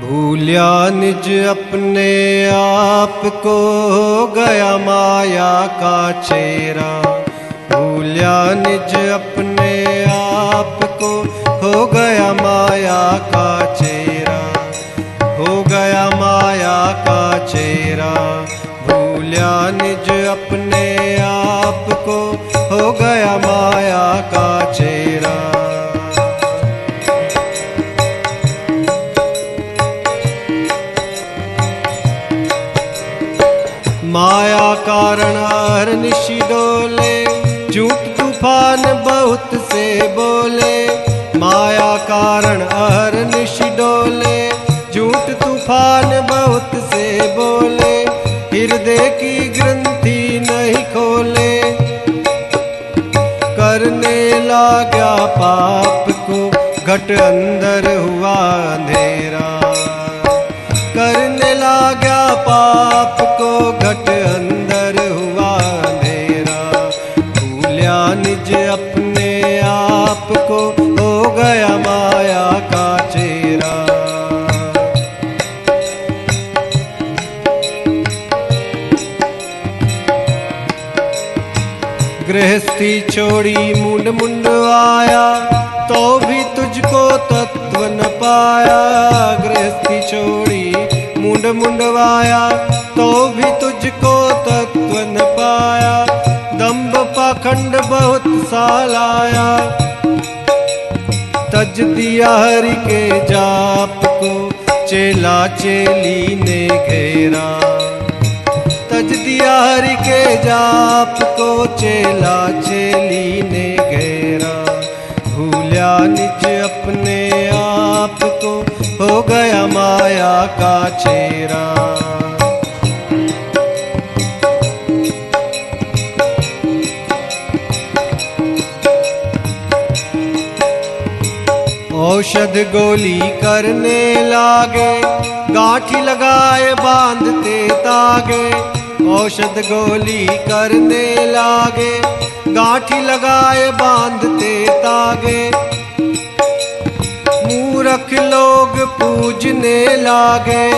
भूलिया निज अपने आप को गया माया का चेहरा भूलिया निज अपने आप को हो गया माया का चेहरा हो गया माया का चेहरा भूलिया निज अपने माया कारण हर निशी डोले, झूठ तूफ़ान बहुत से बोले। माया कारण हर निशी डोले, झूठ तूफ़ान बहुत से बोले। हृदय की ग्रंथि नहीं खोले। करने लगा पाप को, घट अंदर हुआ अंधेरा। करने लगा पाप गृहस्थी छोड़ी मुंड आया तो भी तुझको तत्व न पाया। गृहस्थी छोड़ी मुंड मुंड आया तो भी तुझको तत्व न पाया। दम्ब पाखंड बहुत साल आया तज दिया हरि के जाप को, चेला चेली ने घेरा। तज दिया हरि के जाप को, चेला चेली ने घेरा। भूलिया निज अपने आप को, हो गया माया का चेहरा औषध गोली करने लागे, गाठी लगाए, बांधते तागे। औषध गोली करने लागे, गाठी लगाए, बांधते तागे। मूरख लोग पूजने लागे,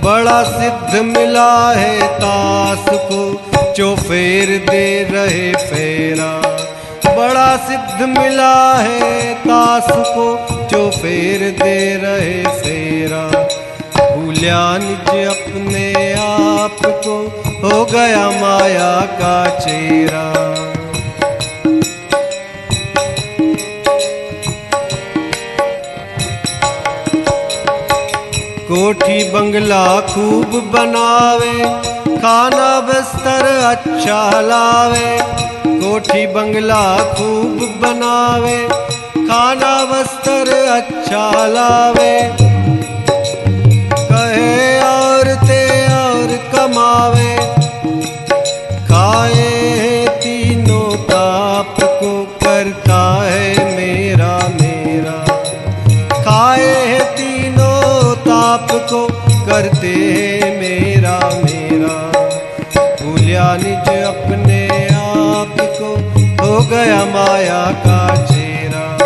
बड़ा सिद्ध मिला है तास को, जो फेर दे रहे फेरा। बड़ा सिद्ध मिला है तास को जो फेर दे रहे फेरा भूलिया निज अपने आप को हो गया माया का चेहरा कोठी बंगला खूब बनावे, खाना बिस्तर अच्छा लावे। कोठी बंगला खूब बनावे, खाना वस्त्र अच्छा लावे। कहे और ते और कमावे, खाए तीनों ताप को करता है मेरा मेरा। खाए तीनों ताप को, करते हैं मेरा मेरा। भूलिया निज अपने गया माया का चेहरा।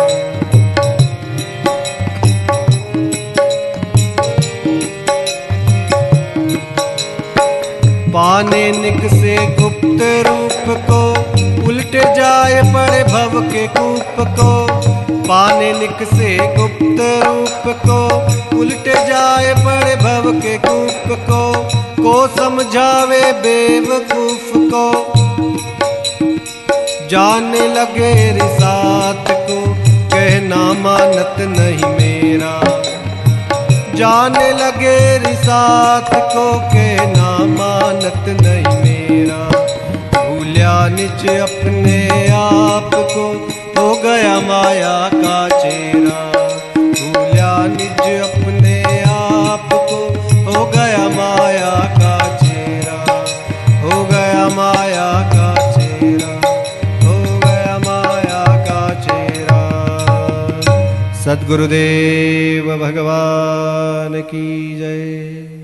पाने निक से गुप्त रूप को, उल्ट जाए पड़े भव के कूप को। पाने निक से गुप्त रूप को, उल्ट जाए पड़े भव के कूप को। को समझावे बेवकूफ़ को। जाने लगे रिसात को कहना मानत नहीं मेरा। जाने लगे रिसात को कहना मानत नहीं मेरा। भूलिया निज अपने आप को, हो गया माया का चेहरा। सदगुरुदेव भगवान की जय।